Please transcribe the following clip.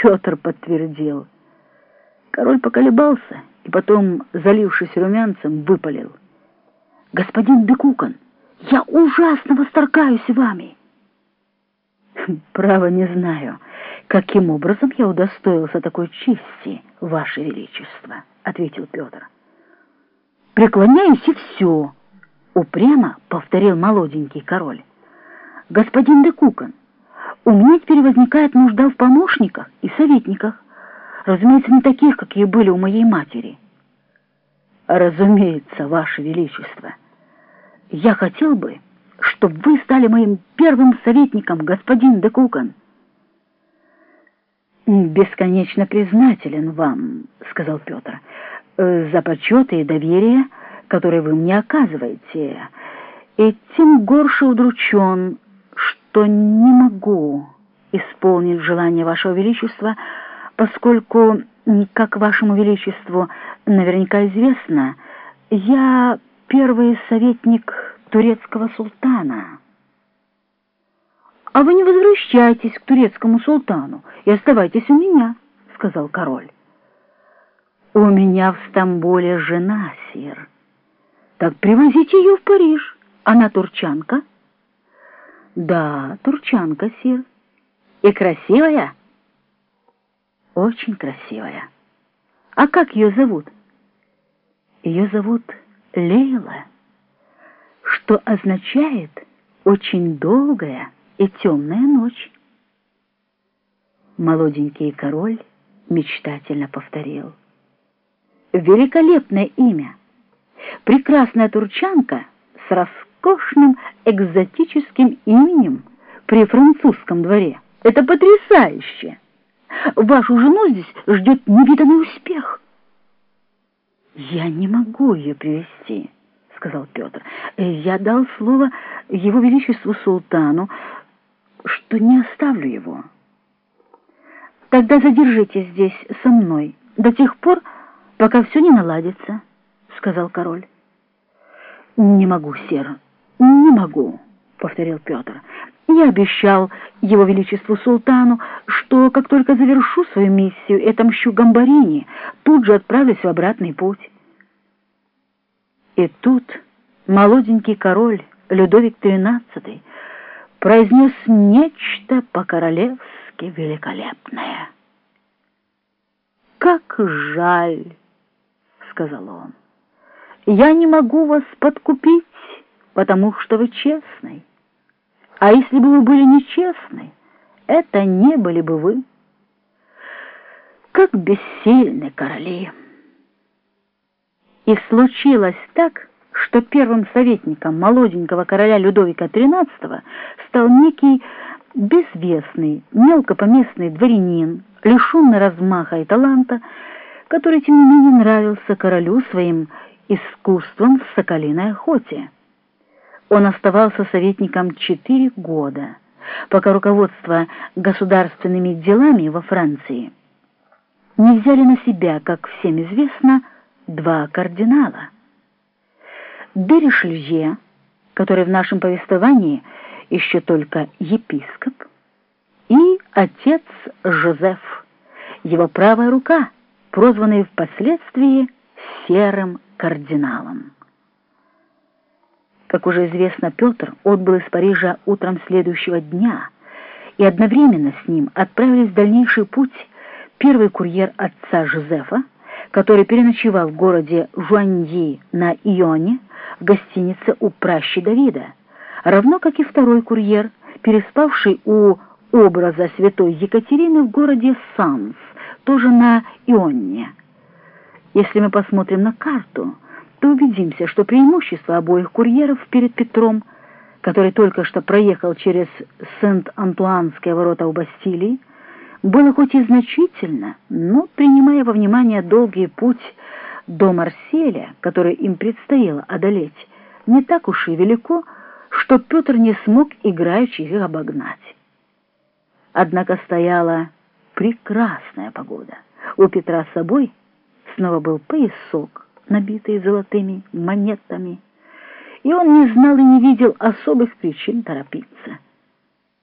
Петр подтвердил. Король поколебался и потом, залившись румянцем, выпалил. «Господин Декукан, я ужасно восторгаюсь вами!» «Право не знаю, каким образом я удостоился такой чести, Ваше Величество», — ответил Петр. «Преклоняюсь и все», — упрямо повторил молоденький король. «Господин де Кукон, у меня теперь возникает нужда в помощниках и советниках, разумеется, не таких, какие были у моей матери». «Разумеется, Ваше Величество. Я хотел бы, чтобы вы стали моим первым советником, господин де Кукон». «Бесконечно признателен вам», — сказал Петр, — «за почет и доверие, которое вы мне оказываете, и тем горше удручен, что не могу исполнить желание вашего величества, поскольку, как вашему величеству наверняка известно, я первый советник турецкого султана». «А вы не возвращайтесь к турецкому султану и оставайтесь у меня», — сказал король. «У меня в Стамбуле жена, сир. Так привозите ее в Париж. Она турчанка?» «Да, турчанка, сир. И красивая?» «Очень красивая. А как ее зовут?» «Ее зовут Лейла, что означает «очень долгая» и темная ночь. Молоденький король мечтательно повторил. Великолепное имя! Прекрасная турчанка с роскошным экзотическим именем при французском дворе. Это потрясающе! Вашу жену здесь ждет невиданный успех. Я не могу ее привести, сказал Петр. Я дал слово его величеству султану, что не оставлю его. Тогда задержитесь здесь со мной до тех пор, пока все не наладится, — сказал король. Не могу, сер, не могу, — повторил Петр. Я обещал его величеству султану, что как только завершу свою миссию отомщу Гамбарине, тут же отправлюсь в обратный путь. И тут молоденький король Людовик XIII произнес нечто по-королевски великолепное. «Как жаль!» — сказал он. «Я не могу вас подкупить, потому что вы честный. А если бы вы были нечестны, это не были бы вы. Как бессильны короли!» И случилось так, что первым советником молоденького короля Людовика XIII стал некий безвестный, мелкопоместный дворянин, лишенный размаха и таланта, который, тем не менее, нравился королю своим искусством в соколиной охоте. Он оставался советником четыре года, пока руководство государственными делами во Франции не взяли на себя, как всем известно, два кардинала. Де который в нашем повествовании еще только епископ, и отец Жозеф, его правая рука, прозванный впоследствии Серым кардиналом. Как уже известно, Петр отбыл из Парижа утром следующего дня, и одновременно с ним отправились в дальнейший путь первый курьер отца Жозефа, который переночевал в городе Жуаньи на Ионе, в гостинице у пращи Давида, равно как и второй курьер, переспавший у образа святой Екатерины в городе Санс, тоже на Ионне. Если мы посмотрим на карту, то убедимся, что преимущество обоих курьеров перед Петром, который только что проехал через Сент-Антуанские ворота у Бастилии, было хоть и значительно, но, принимая во внимание долгий путь до Марселя, который им предстояло одолеть, не так уж и велико, что Петр не смог играючи их обогнать. Однако стояла прекрасная погода. У Петра с собой снова был поясок, набитый золотыми монетами, и он не знал и не видел особых причин торопиться.